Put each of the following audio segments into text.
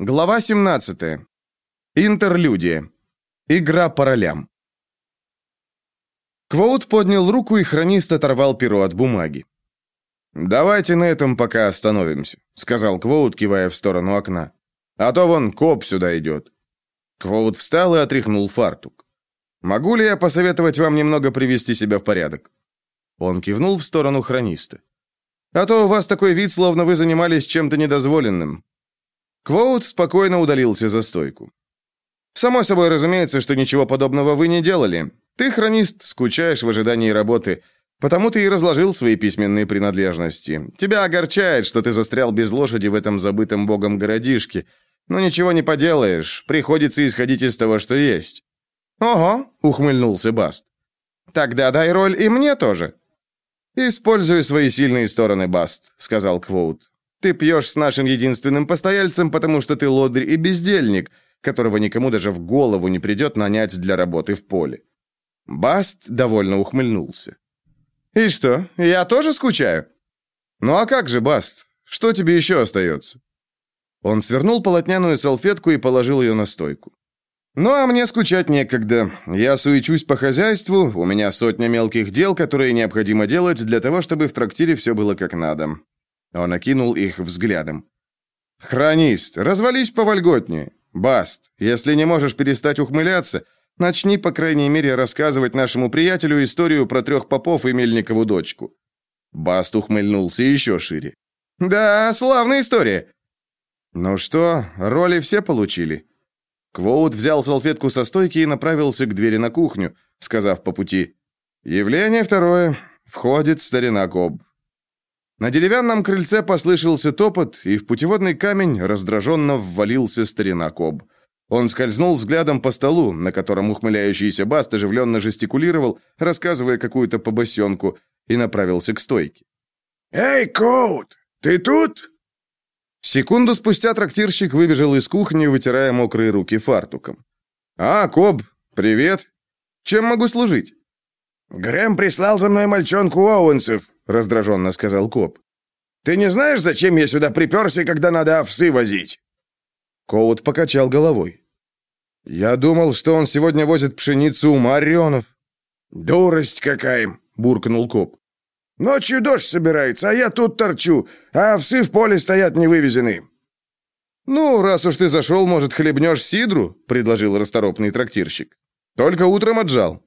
Глава 17. Интерлюдия. Игра по ролям. Квоут поднял руку, и хронист оторвал перо от бумаги. «Давайте на этом пока остановимся», — сказал Квоут, кивая в сторону окна. «А то вон коп сюда идет». Квоут встал и отряхнул фартук. «Могу ли я посоветовать вам немного привести себя в порядок?» Он кивнул в сторону хрониста. «А то у вас такой вид, словно вы занимались чем-то недозволенным. Квоут спокойно удалился за стойку. «Само собой разумеется, что ничего подобного вы не делали. Ты, хронист, скучаешь в ожидании работы, потому ты и разложил свои письменные принадлежности. Тебя огорчает, что ты застрял без лошади в этом забытом богом городишке. Но ничего не поделаешь, приходится исходить из того, что есть». «Ого», — ухмыльнулся Баст. «Тогда дай роль и мне тоже». «Используй свои сильные стороны, Баст», — сказал Квоут. Ты пьешь с нашим единственным постояльцем, потому что ты лодырь и бездельник, которого никому даже в голову не придет нанять для работы в поле». Баст довольно ухмыльнулся. «И что, я тоже скучаю?» «Ну а как же, Баст? Что тебе еще остается?» Он свернул полотняную салфетку и положил ее на стойку. «Ну, а мне скучать некогда. Я суечусь по хозяйству, у меня сотня мелких дел, которые необходимо делать для того, чтобы в трактире все было как надо. Он окинул их взглядом. «Хронист, развались повольготнее. Баст, если не можешь перестать ухмыляться, начни, по крайней мере, рассказывать нашему приятелю историю про трех попов и Мельникову дочку». Баст ухмыльнулся еще шире. «Да, славная история». «Ну что, роли все получили?» Квоут взял салфетку со стойки и направился к двери на кухню, сказав по пути «Явление второе. Входит старина Коб». На деревянном крыльце послышался топот, и в путеводный камень раздраженно ввалился старина Коб. Он скользнул взглядом по столу, на котором ухмыляющийся Баст оживленно жестикулировал, рассказывая какую-то побосенку, и направился к стойке. «Эй, Коут, ты тут?» Секунду спустя трактирщик выбежал из кухни, вытирая мокрые руки фартуком. «А, Коб, привет. Чем могу служить?» «Грэм прислал за мной мальчонку Оуэнсов раздраженно сказал коп. «Ты не знаешь, зачем я сюда приперся, когда надо овсы возить?» Коут покачал головой. «Я думал, что он сегодня возит пшеницу у Марионов». «Дурость какая!» — буркнул коп. «Ночью дождь собирается, а я тут торчу, а овсы в поле стоят невывезены». «Ну, раз уж ты зашел, может, хлебнешь сидру?» — предложил расторопный трактирщик. «Только утром отжал».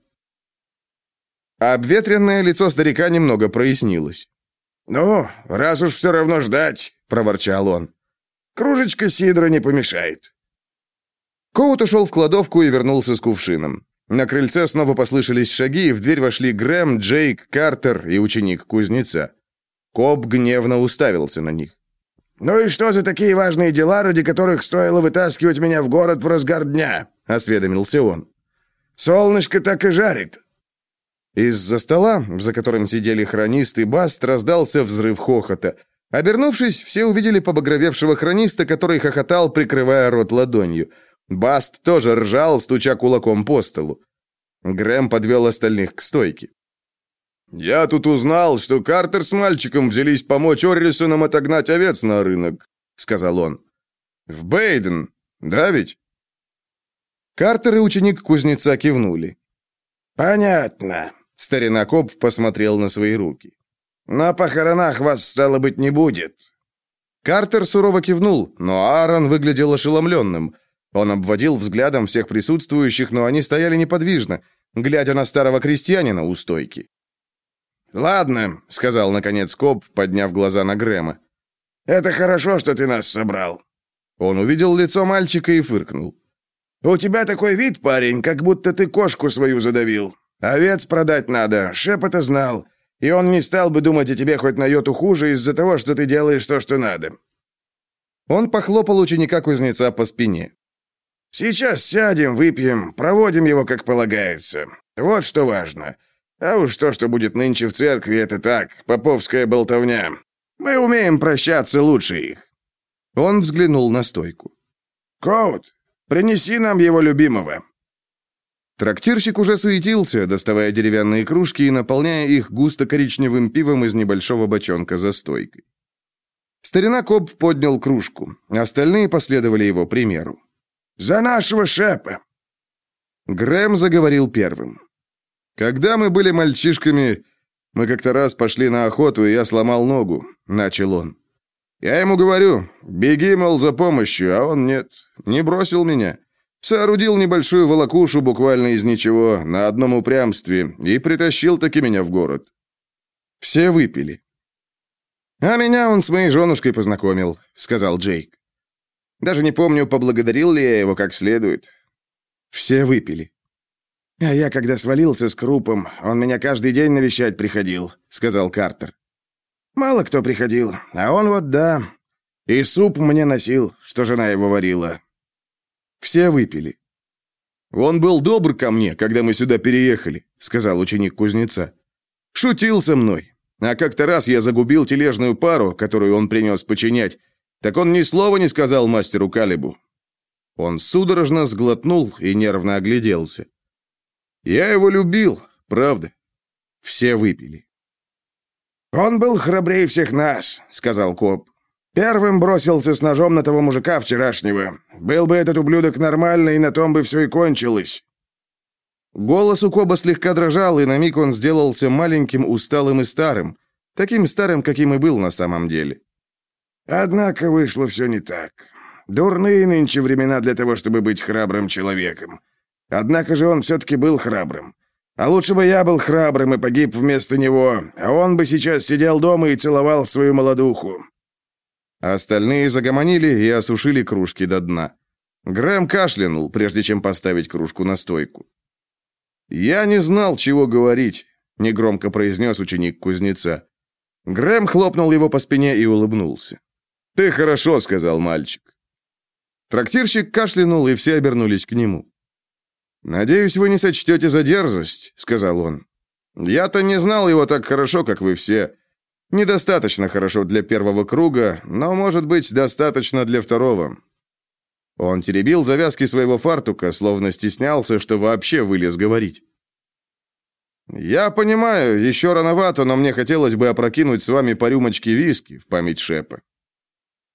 А обветренное лицо старика немного прояснилось. «Ну, раз уж все равно ждать», — проворчал он. «Кружечка сидра не помешает». Коут ушел в кладовку и вернулся с кувшином. На крыльце снова послышались шаги, и в дверь вошли Грэм, Джейк, Картер и ученик кузнеца. Коб гневно уставился на них. «Ну и что за такие важные дела, ради которых стоило вытаскивать меня в город в разгар дня?» — осведомился он. «Солнышко так и жарит. Из-за стола, за которым сидели хронист и Баст, раздался взрыв хохота. Обернувшись, все увидели побагровевшего хрониста, который хохотал, прикрывая рот ладонью. Баст тоже ржал, стуча кулаком по столу. Грэм подвел остальных к стойке. «Я тут узнал, что Картер с мальчиком взялись помочь Оррисонам отогнать овец на рынок», — сказал он. «В Бейден, да ведь?» Картер и ученик кузнеца кивнули. «Понятно», Старина Коп посмотрел на свои руки. «На похоронах вас, стало быть, не будет». Картер сурово кивнул, но Аарон выглядел ошеломленным. Он обводил взглядом всех присутствующих, но они стояли неподвижно, глядя на старого крестьянина у стойки. «Ладно», — сказал наконец Коп, подняв глаза на Грэма. «Это хорошо, что ты нас собрал». Он увидел лицо мальчика и фыркнул. «У тебя такой вид, парень, как будто ты кошку свою задавил. Овец продать надо, Шеп это знал. И он не стал бы думать о тебе хоть на йоту хуже из-за того, что ты делаешь то, что надо». Он похлопал ученика кузнеца по спине. «Сейчас сядем, выпьем, проводим его, как полагается. Вот что важно. А уж то, что будет нынче в церкви, это так, поповская болтовня. Мы умеем прощаться лучше их». Он взглянул на стойку. «Коут, принеси нам его любимого». Трактирщик уже суетился, доставая деревянные кружки и наполняя их густо коричневым пивом из небольшого бочонка за стойкой. Старина Коп поднял кружку. Остальные последовали его примеру. «За нашего шепа!» Грэм заговорил первым. «Когда мы были мальчишками, мы как-то раз пошли на охоту, и я сломал ногу», — начал он. «Я ему говорю, беги, мол, за помощью, а он нет, не бросил меня. Соорудил небольшую волокушу буквально из ничего, на одном упрямстве, и притащил таки меня в город. Все выпили. «А меня он с моей женушкой познакомил», — сказал Джейк. «Даже не помню, поблагодарил ли я его как следует. Все выпили». «А я, когда свалился с крупом, он меня каждый день навещать приходил», — сказал Картер. «Мало кто приходил, а он вот да. И суп мне носил, что жена его варила». Все выпили. «Он был добр ко мне, когда мы сюда переехали», — сказал ученик кузнеца. «Шутил со мной, а как-то раз я загубил тележную пару, которую он принес починять. Так он ни слова не сказал мастеру Калибу. Он судорожно сглотнул и нервно огляделся. Я его любил, правда. Все выпили. «Он был храбрее всех нас», — сказал коп. «Первым бросился с ножом на того мужика вчерашнего. Был бы этот ублюдок нормальный, на том бы все и кончилось». Голос у Коба слегка дрожал, и на миг он сделался маленьким, усталым и старым. Таким старым, каким и был на самом деле. «Однако вышло все не так. Дурные нынче времена для того, чтобы быть храбрым человеком. Однако же он все-таки был храбрым. А лучше бы я был храбрым и погиб вместо него, а он бы сейчас сидел дома и целовал свою молодуху». Остальные загомонили и осушили кружки до дна. Грэм кашлянул, прежде чем поставить кружку на стойку. «Я не знал, чего говорить», — негромко произнес ученик кузнеца. Грэм хлопнул его по спине и улыбнулся. «Ты хорошо», — сказал мальчик. Трактирщик кашлянул, и все обернулись к нему. «Надеюсь, вы не сочтете за дерзость», — сказал он. «Я-то не знал его так хорошо, как вы все. Недостаточно хорошо для первого круга, но, может быть, достаточно для второго. Он теребил завязки своего фартука, словно стеснялся, что вообще вылез говорить. «Я понимаю, еще рановато, но мне хотелось бы опрокинуть с вами по рюмочке виски в память Шепа».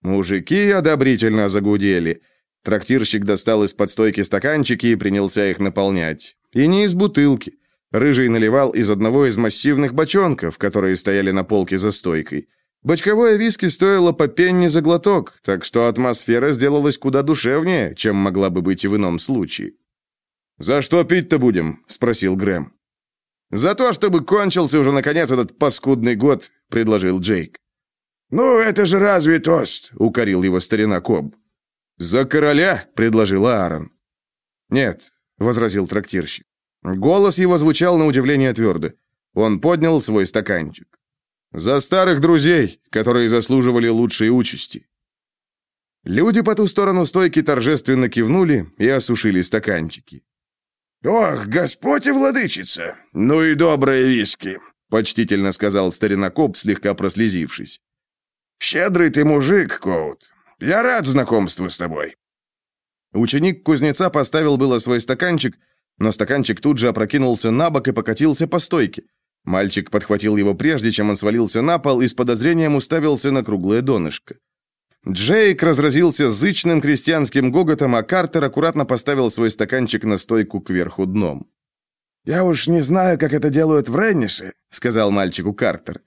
Мужики одобрительно загудели. Трактирщик достал из-под стойки стаканчики и принялся их наполнять. И не из бутылки. Рыжий наливал из одного из массивных бочонков, которые стояли на полке за стойкой. Бочковое виски стоило по пенни за глоток, так что атмосфера сделалась куда душевнее, чем могла бы быть и в ином случае. «За что пить-то будем?» – спросил Грэм. «За то, чтобы кончился уже наконец этот паскудный год», – предложил Джейк. «Ну, это же разве тост?» – укорил его старина Коб. «За короля?» – предложил Аарон. «Нет», – возразил трактирщик. Голос его звучал на удивление твердо. Он поднял свой стаканчик. За старых друзей, которые заслуживали лучшей участи. Люди по ту сторону стойки торжественно кивнули и осушили стаканчики. «Ох, Господь и владычица! Ну и добрые виски!» — почтительно сказал старина Коп, слегка прослезившись. «Щедрый ты мужик, Коут. Я рад знакомству с тобой». Ученик кузнеца поставил было свой стаканчик, но стаканчик тут же опрокинулся на бок и покатился по стойке. Мальчик подхватил его прежде, чем он свалился на пол и с подозрением уставился на круглое донышко. Джейк разразился зычным крестьянским гоготом, а Картер аккуратно поставил свой стаканчик на стойку кверху дном. «Я уж не знаю, как это делают в Реннише», — сказал мальчику Картер.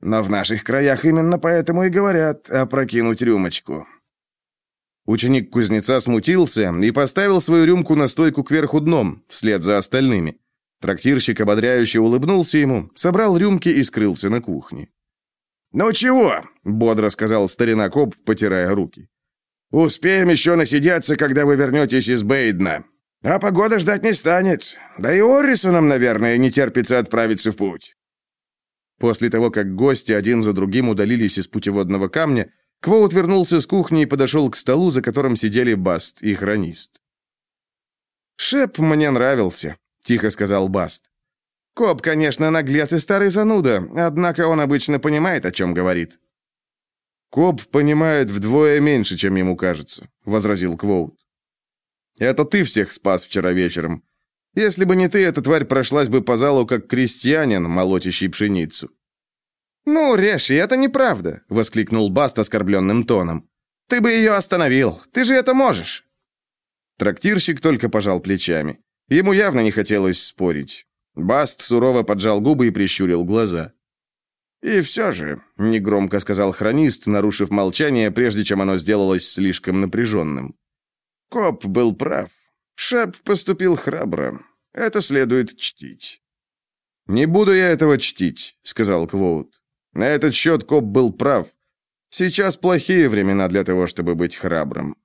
«Но в наших краях именно поэтому и говорят опрокинуть рюмочку». Ученик кузнеца смутился и поставил свою рюмку на стойку кверху дном, вслед за остальными. Трактирщик ободряюще улыбнулся ему, собрал рюмки и скрылся на кухне. «Ну чего?» — бодро сказал старина Коп, потирая руки. «Успеем еще насидеться, когда вы вернетесь из Бейдна. А погода ждать не станет. Да и Оррисонам, наверное, не терпится отправиться в путь». После того, как гости один за другим удалились из путеводного камня, Квоут вернулся с кухни и подошел к столу, за которым сидели Баст и Хронист. «Шеп мне нравился», — тихо сказал Баст. «Коп, конечно, наглец и старый зануда, однако он обычно понимает, о чем говорит». «Коп понимает вдвое меньше, чем ему кажется», — возразил Квоут. «Это ты всех спас вчера вечером. Если бы не ты, эта тварь прошлась бы по залу, как крестьянин, молотящий пшеницу». «Ну, Реши, это неправда!» — воскликнул Баст оскорбленным тоном. «Ты бы ее остановил! Ты же это можешь!» Трактирщик только пожал плечами. Ему явно не хотелось спорить. Баст сурово поджал губы и прищурил глаза. «И все же», — негромко сказал хронист, нарушив молчание, прежде чем оно сделалось слишком напряженным. «Коп был прав. Шеп поступил храбро. Это следует чтить». «Не буду я этого чтить», — сказал Квоут. «На этот счет Коп был прав. Сейчас плохие времена для того, чтобы быть храбрым».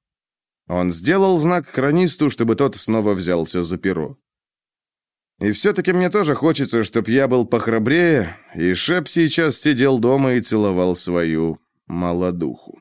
Он сделал знак хронисту, чтобы тот снова взялся за перо. И все-таки мне тоже хочется, чтобы я был похрабрее, и Шеп сейчас сидел дома и целовал свою молодуху.